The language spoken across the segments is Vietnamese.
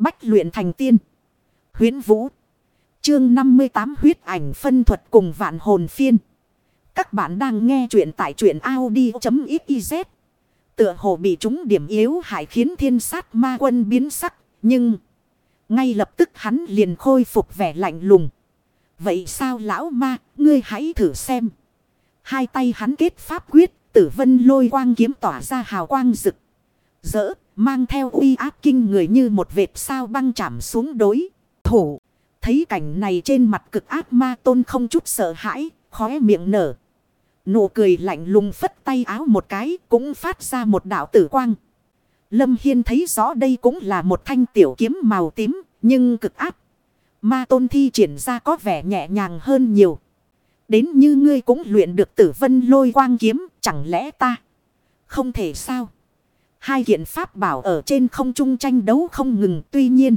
Bách luyện thành tiên. Huyến Vũ. Chương 58 huyết ảnh phân thuật cùng vạn hồn phiên. Các bạn đang nghe truyện tại truyện Audi.xyz. Tựa hồ bị chúng điểm yếu hại khiến thiên sát ma quân biến sắc. Nhưng ngay lập tức hắn liền khôi phục vẻ lạnh lùng. Vậy sao lão ma, ngươi hãy thử xem. Hai tay hắn kết pháp quyết, tử vân lôi quang kiếm tỏa ra hào quang rực. Rỡ, mang theo uy áp kinh người như một vệt sao băng chạm xuống đối. Thủ, thấy cảnh này trên mặt cực ác ma tôn không chút sợ hãi, khóe miệng nở. Nụ cười lạnh lùng phất tay áo một cái cũng phát ra một đạo tử quang. Lâm Hiên thấy rõ đây cũng là một thanh tiểu kiếm màu tím, nhưng cực áp. Ma tôn thi triển ra có vẻ nhẹ nhàng hơn nhiều. Đến như ngươi cũng luyện được tử vân lôi quang kiếm, chẳng lẽ ta không thể sao? Hai kiện pháp bảo ở trên không trung tranh đấu không ngừng tuy nhiên.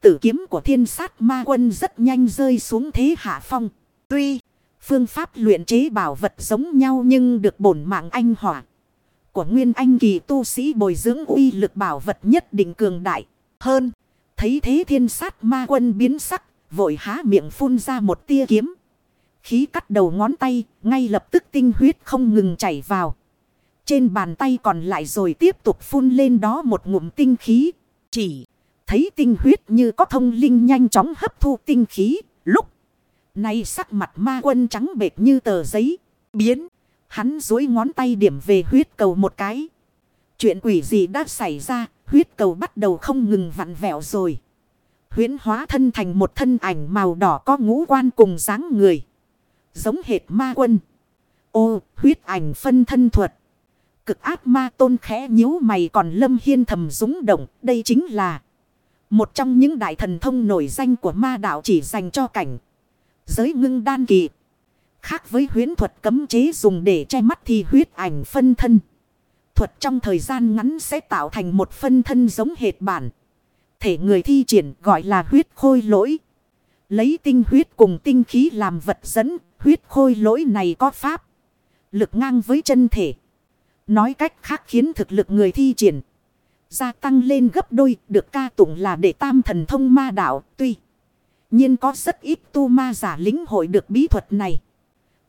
Tử kiếm của thiên sát ma quân rất nhanh rơi xuống thế hạ phong. Tuy phương pháp luyện chế bảo vật giống nhau nhưng được bổn mạng anh hỏa. Của nguyên anh kỳ tu sĩ bồi dưỡng uy lực bảo vật nhất định cường đại hơn. Thấy thế thiên sát ma quân biến sắc, vội há miệng phun ra một tia kiếm. Khí cắt đầu ngón tay, ngay lập tức tinh huyết không ngừng chảy vào. Trên bàn tay còn lại rồi tiếp tục phun lên đó một ngụm tinh khí. Chỉ thấy tinh huyết như có thông linh nhanh chóng hấp thu tinh khí. Lúc này sắc mặt ma quân trắng bệt như tờ giấy. Biến. Hắn dối ngón tay điểm về huyết cầu một cái. Chuyện quỷ gì đã xảy ra. Huyết cầu bắt đầu không ngừng vặn vẹo rồi. Huyến hóa thân thành một thân ảnh màu đỏ có ngũ quan cùng dáng người. Giống hệt ma quân. Ô, huyết ảnh phân thân thuật. Cực ác ma tôn khẽ nhíu mày còn lâm hiên thầm dũng động. Đây chính là một trong những đại thần thông nổi danh của ma đạo chỉ dành cho cảnh. Giới ngưng đan kỳ. Khác với huyến thuật cấm chế dùng để che mắt thì huyết ảnh phân thân. Thuật trong thời gian ngắn sẽ tạo thành một phân thân giống hệt bản. Thể người thi triển gọi là huyết khôi lỗi. Lấy tinh huyết cùng tinh khí làm vật dẫn. Huyết khôi lỗi này có pháp. Lực ngang với chân thể. Nói cách khác khiến thực lực người thi triển. Gia tăng lên gấp đôi được ca tụng là để tam thần thông ma đạo. Tuy nhiên có rất ít tu ma giả lính hội được bí thuật này.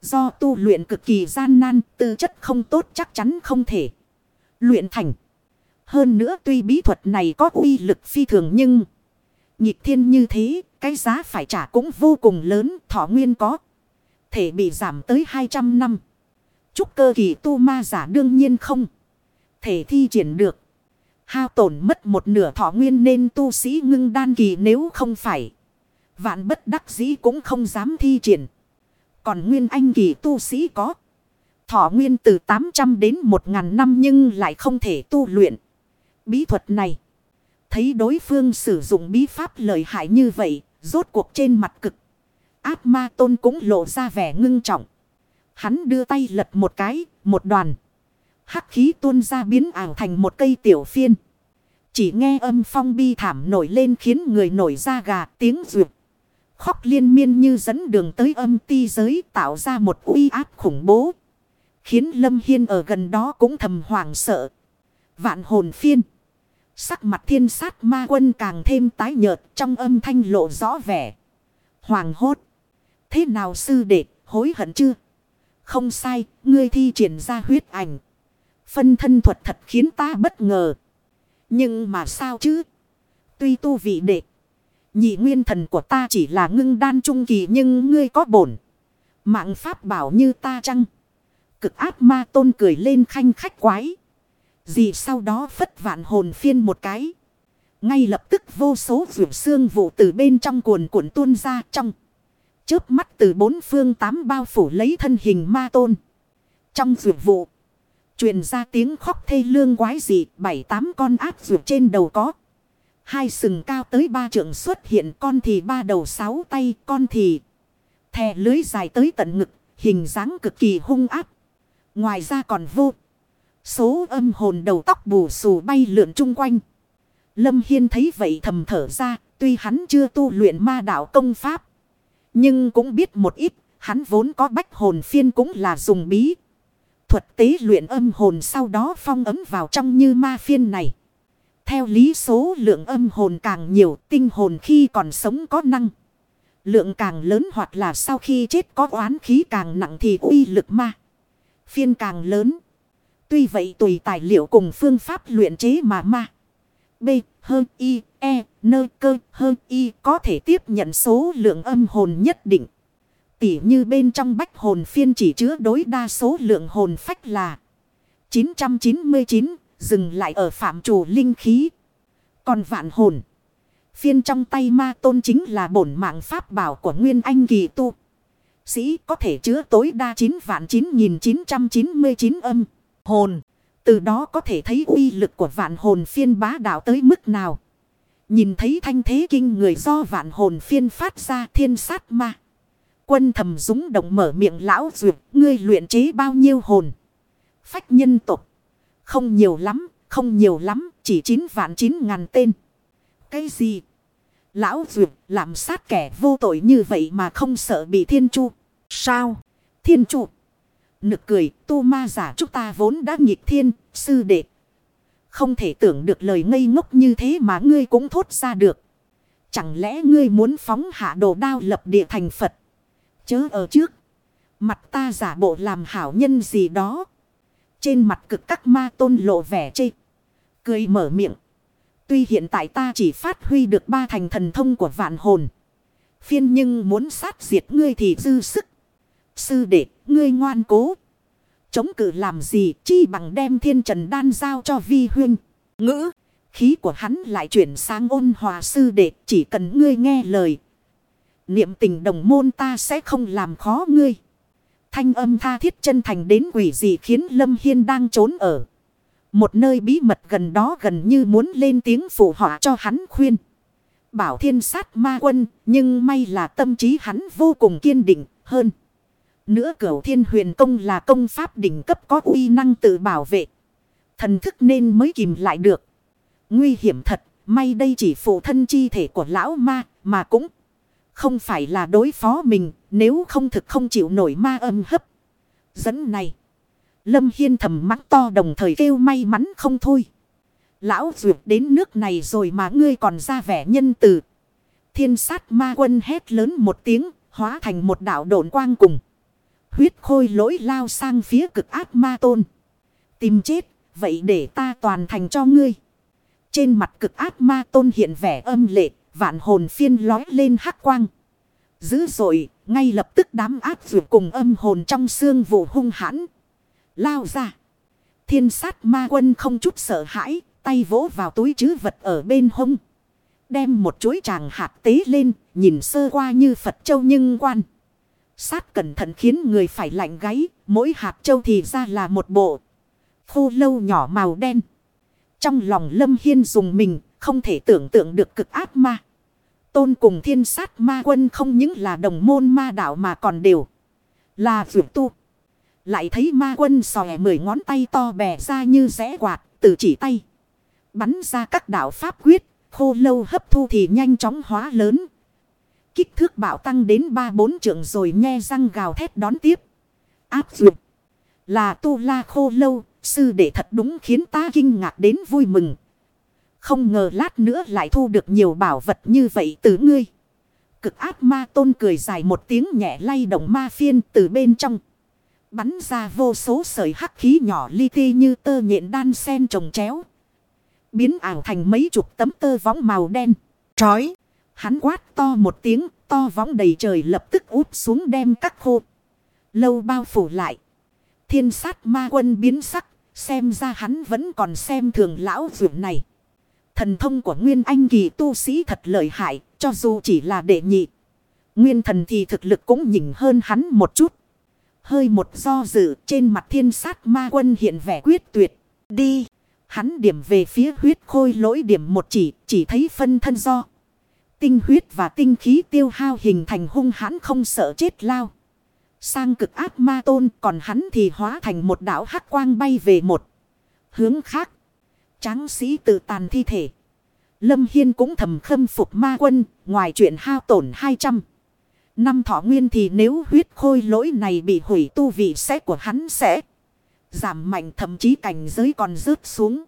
Do tu luyện cực kỳ gian nan, tư chất không tốt chắc chắn không thể luyện thành. Hơn nữa tuy bí thuật này có uy lực phi thường nhưng nhịp thiên như thế, cái giá phải trả cũng vô cùng lớn, thọ nguyên có thể bị giảm tới 200 năm. Chúc cơ kỳ tu ma giả đương nhiên không thể thi triển được. Hao tổn mất một nửa thọ nguyên nên tu sĩ ngưng đan kỳ nếu không phải. Vạn bất đắc dĩ cũng không dám thi triển. Còn nguyên anh kỳ tu sĩ có. Thọ nguyên từ 800 đến 1.000 năm nhưng lại không thể tu luyện. Bí thuật này. Thấy đối phương sử dụng bí pháp lợi hại như vậy. Rốt cuộc trên mặt cực. Áp ma tôn cũng lộ ra vẻ ngưng trọng. Hắn đưa tay lật một cái, một đoàn. Hắc khí tuôn ra biến ảo thành một cây tiểu phiên. Chỉ nghe âm phong bi thảm nổi lên khiến người nổi da gà tiếng rượt. Khóc liên miên như dẫn đường tới âm ti giới tạo ra một uy áp khủng bố. Khiến Lâm Hiên ở gần đó cũng thầm hoảng sợ. Vạn hồn phiên. Sắc mặt thiên sát ma quân càng thêm tái nhợt trong âm thanh lộ rõ vẻ. Hoàng hốt. Thế nào sư đệ, hối hận chưa? Không sai, ngươi thi triển ra huyết ảnh. Phân thân thuật thật khiến ta bất ngờ. Nhưng mà sao chứ? Tuy tu vị đệ. Nhị nguyên thần của ta chỉ là ngưng đan trung kỳ nhưng ngươi có bổn. Mạng pháp bảo như ta chăng? Cực áp ma tôn cười lên khanh khách quái. Gì sau đó phất vạn hồn phiên một cái. Ngay lập tức vô số vượt xương vụ từ bên trong cuồn cuộn tuôn ra trong. Chớp mắt từ bốn phương tám bao phủ lấy thân hình ma tôn. Trong vượt vụ. truyền ra tiếng khóc thê lương quái dị. Bảy tám con áp vượt trên đầu có. Hai sừng cao tới ba trượng xuất hiện. Con thì ba đầu sáu tay. Con thì thè lưới dài tới tận ngực. Hình dáng cực kỳ hung áp. Ngoài ra còn vô. Số âm hồn đầu tóc bù xù bay lượn chung quanh. Lâm Hiên thấy vậy thầm thở ra. Tuy hắn chưa tu luyện ma đạo công pháp. Nhưng cũng biết một ít. Hắn vốn có bách hồn phiên cũng là dùng bí. Thuật tế luyện âm hồn sau đó phong ấm vào trong như ma phiên này. Theo lý số lượng âm hồn càng nhiều, tinh hồn khi còn sống có năng. Lượng càng lớn hoặc là sau khi chết có oán khí càng nặng thì uy lực ma. Phiên càng lớn. Tuy vậy tùy tài liệu cùng phương pháp luyện chế mà ma. B, hơn Y, E, nơ cơ, hơn Y có thể tiếp nhận số lượng âm hồn nhất định. Tỉ như bên trong bách hồn phiên chỉ chứa đối đa số lượng hồn phách là 999, dừng lại ở phạm chủ linh khí. Còn vạn hồn, phiên trong tay ma tôn chính là bổn mạng pháp bảo của Nguyên Anh kỳ tu. Sĩ có thể chứa tối đa 9 vạn 9999 âm hồn. Từ đó có thể thấy uy lực của vạn hồn phiên bá đạo tới mức nào. Nhìn thấy thanh thế kinh người do vạn hồn phiên phát ra thiên sát ma. Quân thầm dũng động mở miệng lão duyệt, ngươi luyện chế bao nhiêu hồn. Phách nhân tục. Không nhiều lắm, không nhiều lắm, chỉ 9 vạn 9 ngàn tên. Cái gì? Lão duyệt làm sát kẻ vô tội như vậy mà không sợ bị thiên chu. Sao? Thiên chu. Nực cười, tu ma giả chúng ta vốn đã nghịch thiên, sư đệ. Không thể tưởng được lời ngây ngốc như thế mà ngươi cũng thốt ra được. Chẳng lẽ ngươi muốn phóng hạ đồ đao lập địa thành Phật? Chớ ở trước. Mặt ta giả bộ làm hảo nhân gì đó. Trên mặt cực các ma tôn lộ vẻ chê. Cười mở miệng. Tuy hiện tại ta chỉ phát huy được ba thành thần thông của vạn hồn. Phiên nhưng muốn sát diệt ngươi thì dư sức. Sư đệ, ngươi ngoan cố. Chống cự làm gì chi bằng đem thiên trần đan giao cho vi huynh. Ngữ, khí của hắn lại chuyển sang ôn hòa sư đệ chỉ cần ngươi nghe lời. Niệm tình đồng môn ta sẽ không làm khó ngươi. Thanh âm tha thiết chân thành đến quỷ gì khiến Lâm Hiên đang trốn ở. Một nơi bí mật gần đó gần như muốn lên tiếng phụ họa cho hắn khuyên. Bảo thiên sát ma quân, nhưng may là tâm trí hắn vô cùng kiên định hơn. Nữa cửu thiên huyền công là công pháp đỉnh cấp có uy năng tự bảo vệ. Thần thức nên mới kìm lại được. Nguy hiểm thật, may đây chỉ phụ thân chi thể của lão ma, mà cũng không phải là đối phó mình, nếu không thực không chịu nổi ma âm hấp. Dẫn này, Lâm Hiên thầm mắng to đồng thời kêu may mắn không thôi. Lão duyệt đến nước này rồi mà ngươi còn ra vẻ nhân từ. Thiên sát ma quân hét lớn một tiếng, hóa thành một đạo độn quang cùng. Huyết khôi lỗi lao sang phía cực ác ma tôn. Tìm chết, vậy để ta toàn thành cho ngươi. Trên mặt cực ác ma tôn hiện vẻ âm lệ, vạn hồn phiên lói lên hắc quang. Dữ dội, ngay lập tức đám ác vượt cùng âm hồn trong xương vụ hung hãn. Lao ra. Thiên sát ma quân không chút sợ hãi, tay vỗ vào túi chứ vật ở bên hông. Đem một chuối tràng hạt tế lên, nhìn sơ qua như Phật châu nhưng quan. Sát cẩn thận khiến người phải lạnh gáy, mỗi hạt châu thì ra là một bộ. Khô lâu nhỏ màu đen. Trong lòng lâm hiên dùng mình, không thể tưởng tượng được cực ác ma. Tôn cùng thiên sát ma quân không những là đồng môn ma đạo mà còn đều là vượt tu. Lại thấy ma quân sòe mười ngón tay to bè ra như rẽ quạt, từ chỉ tay. Bắn ra các đạo pháp quyết, khô lâu hấp thu thì nhanh chóng hóa lớn, Kích thước bạo tăng đến ba bốn trượng rồi nghe răng gào thét đón tiếp. Áp dụng. Là tu la khô lâu. Sư đệ thật đúng khiến ta kinh ngạc đến vui mừng. Không ngờ lát nữa lại thu được nhiều bảo vật như vậy từ ngươi. Cực áp ma tôn cười dài một tiếng nhẹ lay động ma phiên từ bên trong. Bắn ra vô số sợi hắc khí nhỏ li ti như tơ nhện đan sen trồng chéo. Biến ảo thành mấy chục tấm tơ võng màu đen. Trói. Hắn quát to một tiếng, to võng đầy trời lập tức úp xuống đem các khô. Lâu bao phủ lại. Thiên sát ma quân biến sắc, xem ra hắn vẫn còn xem thường lão dưỡng này. Thần thông của Nguyên Anh kỳ tu sĩ thật lợi hại, cho dù chỉ là đệ nhị. Nguyên thần thì thực lực cũng nhỉnh hơn hắn một chút. Hơi một do dự trên mặt thiên sát ma quân hiện vẻ quyết tuyệt. Đi! Hắn điểm về phía huyết khôi lỗi điểm một chỉ, chỉ thấy phân thân do. Tinh huyết và tinh khí tiêu hao hình thành hung hãn không sợ chết lao. Sang cực ác ma tôn còn hắn thì hóa thành một đảo hắc quang bay về một hướng khác. Tráng sĩ tự tàn thi thể. Lâm Hiên cũng thầm khâm phục ma quân, ngoài chuyện hao tổn 200. Năm thọ nguyên thì nếu huyết khôi lỗi này bị hủy tu vị sẽ của hắn sẽ giảm mạnh thậm chí cảnh giới còn rớt xuống.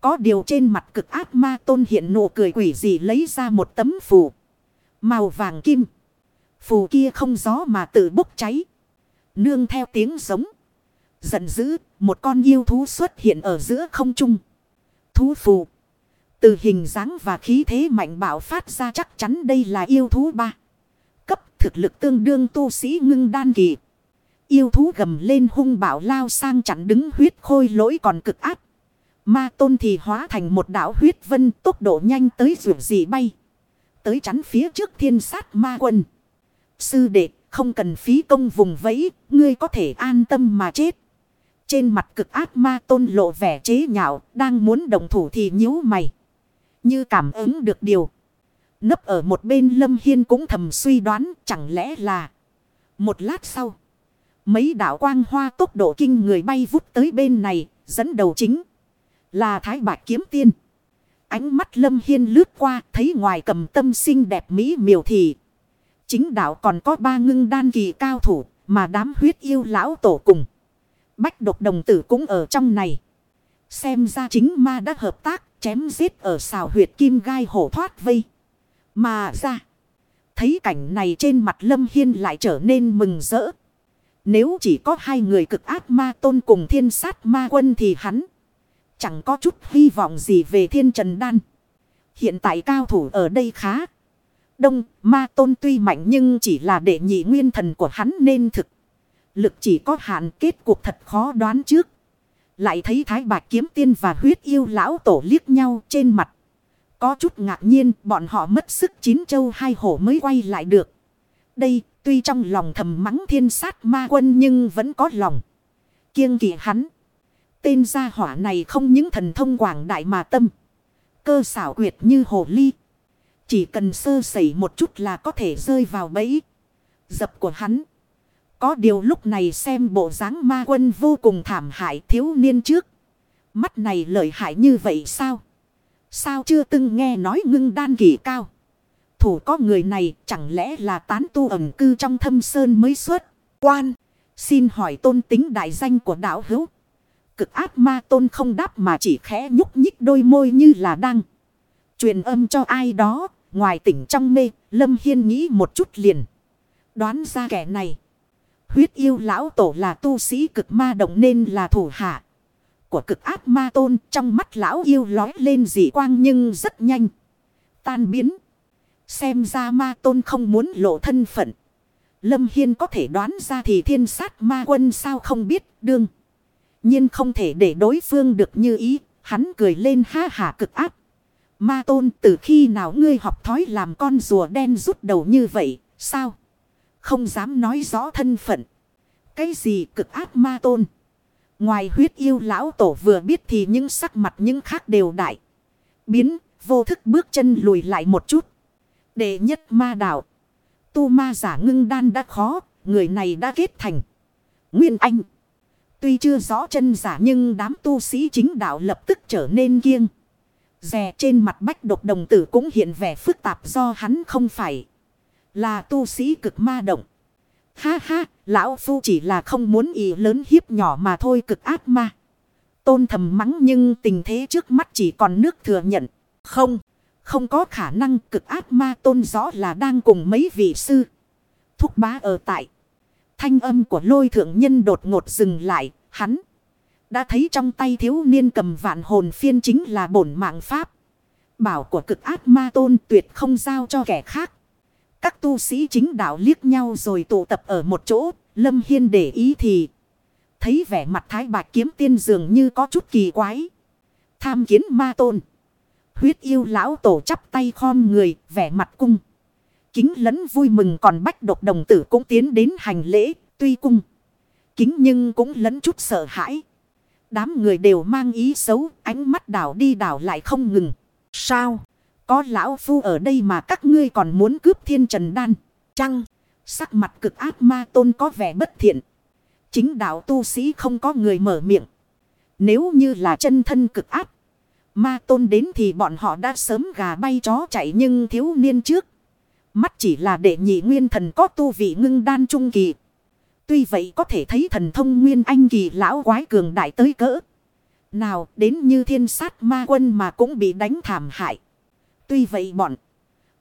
Có điều trên mặt cực ác ma tôn hiện nụ cười quỷ gì lấy ra một tấm phù. Màu vàng kim. Phù kia không gió mà tự bốc cháy. Nương theo tiếng giống. Giận dữ, một con yêu thú xuất hiện ở giữa không trung. Thú phù. Từ hình dáng và khí thế mạnh bạo phát ra chắc chắn đây là yêu thú ba. Cấp thực lực tương đương tu sĩ ngưng đan kỳ. Yêu thú gầm lên hung bạo lao sang chặn đứng huyết khôi lỗi còn cực áp. Ma tôn thì hóa thành một đảo huyết vân tốc độ nhanh tới dù gì bay. Tới chắn phía trước thiên sát ma quân. Sư đệ không cần phí công vùng vẫy, ngươi có thể an tâm mà chết. Trên mặt cực ác ma tôn lộ vẻ chế nhạo, đang muốn đồng thủ thì nhíu mày. Như cảm ứng được điều. Nấp ở một bên lâm hiên cũng thầm suy đoán chẳng lẽ là. Một lát sau. Mấy đảo quang hoa tốc độ kinh người bay vút tới bên này, dẫn đầu chính. Là thái bạch kiếm tiên. Ánh mắt lâm hiên lướt qua, thấy ngoài cầm tâm xinh đẹp mỹ miều thì. Chính đạo còn có ba ngưng đan kỳ cao thủ, mà đám huyết yêu lão tổ cùng. Bách độc đồng tử cũng ở trong này. Xem ra chính ma đã hợp tác, chém giết ở xào huyệt kim gai hổ thoát vây. Mà ra, thấy cảnh này trên mặt Lâm Hiên lại trở nên mừng rỡ. Nếu chỉ có hai người cực ác ma tôn cùng thiên sát ma quân thì hắn chẳng có chút hy vọng gì về thiên trần đan. Hiện tại cao thủ ở đây khá. Đông, ma tôn tuy mạnh nhưng chỉ là đệ nhị nguyên thần của hắn nên thực. Lực chỉ có hạn kết cuộc thật khó đoán trước. Lại thấy thái bạch kiếm tiên và huyết yêu lão tổ liếc nhau trên mặt. Có chút ngạc nhiên bọn họ mất sức chín châu hai hổ mới quay lại được. Đây tuy trong lòng thầm mắng thiên sát ma quân nhưng vẫn có lòng. Kiêng kỵ hắn. Tên gia hỏa này không những thần thông quảng đại mà tâm. Cơ xảo quyệt như hồ ly. Chỉ cần sơ sẩy một chút là có thể rơi vào bẫy. Dập của hắn. Có điều lúc này xem bộ dáng ma quân vô cùng thảm hại thiếu niên trước. Mắt này lợi hại như vậy sao? Sao chưa từng nghe nói ngưng đan kỳ cao? Thủ có người này chẳng lẽ là tán tu ẩn cư trong thâm sơn mới xuất? Quan, xin hỏi tôn tính đại danh của đạo hữu. Cực ác ma tôn không đáp mà chỉ khẽ nhúc nhích đôi môi như là đang. Truyền âm cho ai đó, ngoài tỉnh trong mê, Lâm Hiên nghĩ một chút liền. Đoán ra kẻ này. Huyết yêu lão tổ là tu sĩ cực ma động nên là thủ hạ. Của cực ác ma tôn trong mắt lão yêu lói lên dị quang nhưng rất nhanh. Tan biến. Xem ra ma tôn không muốn lộ thân phận. Lâm Hiên có thể đoán ra thì thiên sát ma quân sao không biết đương nhiên không thể để đối phương được như ý. Hắn cười lên ha hả cực áp. Ma tôn từ khi nào ngươi học thói làm con rùa đen rút đầu như vậy, sao? Không dám nói rõ thân phận. Cái gì cực ác ma tôn? Ngoài huyết yêu lão tổ vừa biết thì những sắc mặt những khác đều đại. Biến, vô thức bước chân lùi lại một chút. Đệ nhất ma đạo. Tu ma giả ngưng đan đã khó, người này đã kết thành. Nguyên Anh. Tuy chưa rõ chân giả nhưng đám tu sĩ chính đạo lập tức trở nên kiêng. Rè trên mặt bách độc đồng tử cũng hiện vẻ phức tạp do hắn không phải là tu sĩ cực ma động. Ha ha, lão phu chỉ là không muốn ý lớn hiếp nhỏ mà thôi cực ác ma. Tôn thầm mắng nhưng tình thế trước mắt chỉ còn nước thừa nhận. Không, không có khả năng cực ác ma tôn rõ là đang cùng mấy vị sư. Thúc bá ở tại. Thanh âm của lôi thượng nhân đột ngột dừng lại, hắn. Đã thấy trong tay thiếu niên cầm vạn hồn phiên chính là bổn mạng pháp. Bảo của cực ác ma tôn tuyệt không giao cho kẻ khác. Các tu sĩ chính đạo liếc nhau rồi tụ tập ở một chỗ. Lâm Hiên để ý thì. Thấy vẻ mặt thái bạch kiếm tiên dường như có chút kỳ quái. Tham kiến ma tôn. Huyết yêu lão tổ chắp tay khom người, vẻ mặt cung. Kính lẫn vui mừng còn bách độc đồng tử cũng tiến đến hành lễ, tuy cung. Kính nhưng cũng lẫn chút sợ hãi. Đám người đều mang ý xấu, ánh mắt đảo đi đảo lại không ngừng. Sao? Có lão phu ở đây mà các ngươi còn muốn cướp thiên trần đan. Chăng? Sắc mặt cực ác ma tôn có vẻ bất thiện. Chính đạo tu sĩ không có người mở miệng. Nếu như là chân thân cực ác. Ma tôn đến thì bọn họ đã sớm gà bay chó chạy nhưng thiếu niên trước. Mắt chỉ là để nhị nguyên thần có tu vị ngưng đan trung kỳ. Tuy vậy có thể thấy thần thông nguyên anh kỳ lão quái cường đại tới cỡ. Nào đến như thiên sát ma quân mà cũng bị đánh thảm hại. Tuy vậy bọn.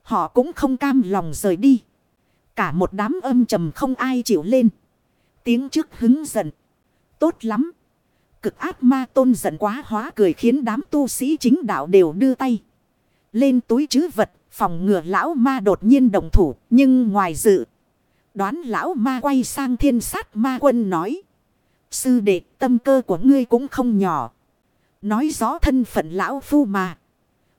Họ cũng không cam lòng rời đi. Cả một đám âm trầm không ai chịu lên. Tiếng trước hứng giận. Tốt lắm. Cực ác ma tôn giận quá hóa cười khiến đám tu sĩ chính đạo đều đưa tay. Lên túi chứ vật. Phòng ngừa lão ma đột nhiên đồng thủ. Nhưng ngoài dự. Đoán lão ma quay sang thiên sát ma quân nói. Sư đệ, tâm cơ của ngươi cũng không nhỏ. Nói rõ thân phận lão phu mà.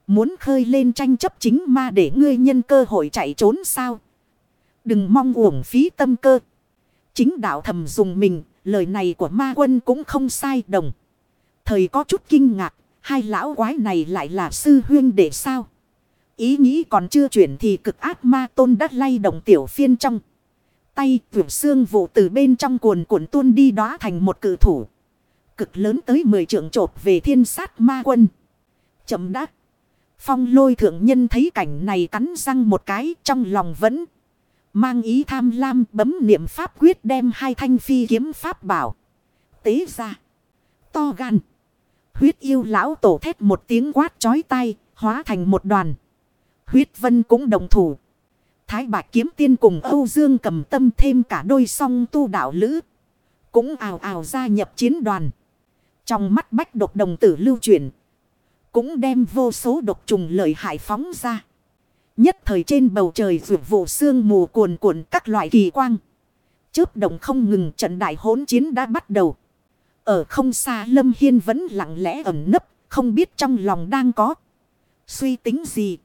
Muốn khơi lên tranh chấp chính ma để ngươi nhân cơ hội chạy trốn sao. Đừng mong uổng phí tâm cơ. Chính đạo thầm dùng mình. Lời này của ma quân cũng không sai đồng. Thời có chút kinh ngạc. Hai lão quái này lại là sư huyên để sao. Ý nghĩ còn chưa chuyển thì cực ác ma tôn đắt lay động tiểu phiên trong. Tay vượt xương vụ từ bên trong cuồn cuộn tuôn đi đó thành một cử thủ. Cực lớn tới 10 trượng trột về thiên sát ma quân. Chậm đắc. Phong lôi thượng nhân thấy cảnh này cắn răng một cái trong lòng vẫn. Mang ý tham lam bấm niệm pháp quyết đem hai thanh phi kiếm pháp bảo. Tế ra. To gan. Huyết yêu lão tổ thét một tiếng quát chói tay. Hóa thành một đoàn. Huyết vân cũng đồng thủ. Thái bạch kiếm tiên cùng Âu Dương cầm tâm thêm cả đôi song tu đạo lữ. Cũng ào ào gia nhập chiến đoàn. Trong mắt bách độc đồng tử lưu chuyển. Cũng đem vô số độc trùng lợi hại phóng ra. Nhất thời trên bầu trời vượt vụ sương mù cuồn cuộn các loại kỳ quang. Chớp động không ngừng trận đại hỗn chiến đã bắt đầu. Ở không xa Lâm Hiên vẫn lặng lẽ ẩn nấp. Không biết trong lòng đang có. Suy tính gì.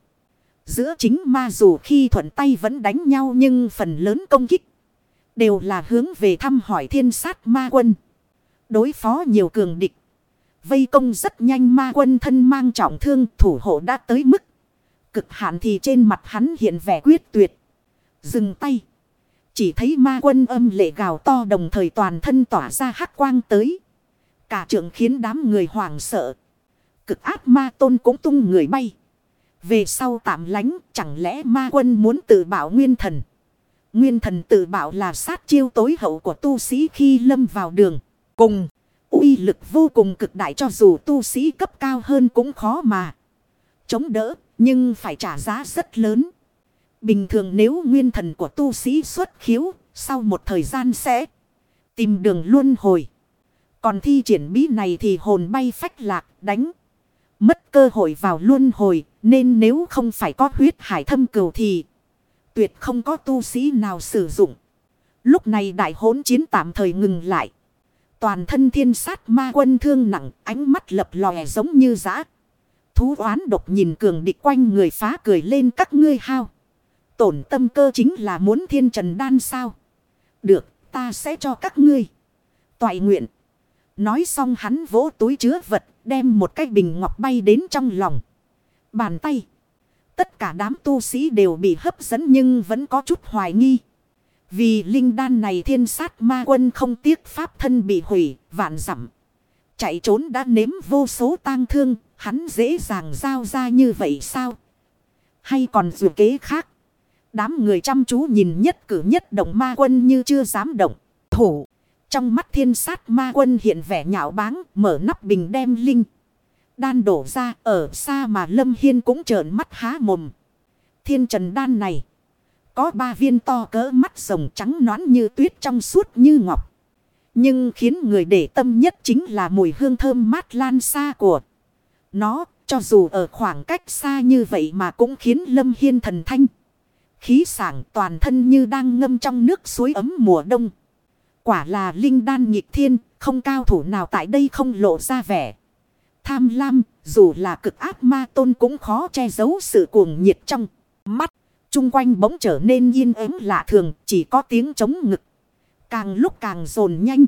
Giữa chính ma dù khi thuận tay vẫn đánh nhau nhưng phần lớn công kích. Đều là hướng về thăm hỏi thiên sát ma quân. Đối phó nhiều cường địch. Vây công rất nhanh ma quân thân mang trọng thương, thủ hộ đã tới mức. Cực hạn thì trên mặt hắn hiện vẻ quyết tuyệt. Dừng tay. Chỉ thấy ma quân âm lệ gào to đồng thời toàn thân tỏa ra hắc quang tới. Cả trường khiến đám người hoảng sợ. Cực áp ma tôn cũng tung người bay. Về sau tạm lánh, chẳng lẽ ma quân muốn tự bảo nguyên thần. Nguyên thần tự bảo là sát chiêu tối hậu của tu sĩ khi lâm vào đường. Cùng, uy lực vô cùng cực đại cho dù tu sĩ cấp cao hơn cũng khó mà. Chống đỡ, nhưng phải trả giá rất lớn. Bình thường nếu nguyên thần của tu sĩ xuất khiếu, sau một thời gian sẽ tìm đường luân hồi. Còn thi triển bí này thì hồn bay phách lạc, đánh. Mất cơ hội vào luân hồi nên nếu không phải có huyết hải thâm cửu thì tuyệt không có tu sĩ nào sử dụng. Lúc này đại hỗn chiến tạm thời ngừng lại. Toàn thân thiên sát ma quân thương nặng, ánh mắt lập lòe giống như giã. Thú oán độc nhìn cường địch quanh người phá cười lên các ngươi hao. Tổn tâm cơ chính là muốn thiên trần đan sao. Được, ta sẽ cho các ngươi. Toại nguyện. Nói xong hắn vỗ túi chứa vật, đem một cái bình ngọc bay đến trong lòng. Bàn tay. Tất cả đám tu sĩ đều bị hấp dẫn nhưng vẫn có chút hoài nghi. Vì linh đan này thiên sát ma quân không tiếc pháp thân bị hủy, vạn dặm Chạy trốn đã nếm vô số tang thương, hắn dễ dàng giao ra như vậy sao? Hay còn dù kế khác? Đám người chăm chú nhìn nhất cử nhất động ma quân như chưa dám động. Thủ. Trong mắt thiên sát ma quân hiện vẻ nhạo báng, mở nắp bình đem linh. Đan đổ ra ở xa mà Lâm Hiên cũng trợn mắt há mồm. Thiên trần đan này. Có ba viên to cỡ mắt rồng trắng nõn như tuyết trong suốt như ngọc. Nhưng khiến người để tâm nhất chính là mùi hương thơm mát lan xa của nó. Cho dù ở khoảng cách xa như vậy mà cũng khiến Lâm Hiên thần thanh. Khí sảng toàn thân như đang ngâm trong nước suối ấm mùa đông. Quả là linh đan nghịch thiên, không cao thủ nào tại đây không lộ ra vẻ. Tham lam, dù là cực ác ma tôn cũng khó che giấu sự cuồng nhiệt trong mắt. Trung quanh bỗng trở nên yên ắng lạ thường, chỉ có tiếng chống ngực. Càng lúc càng dồn nhanh.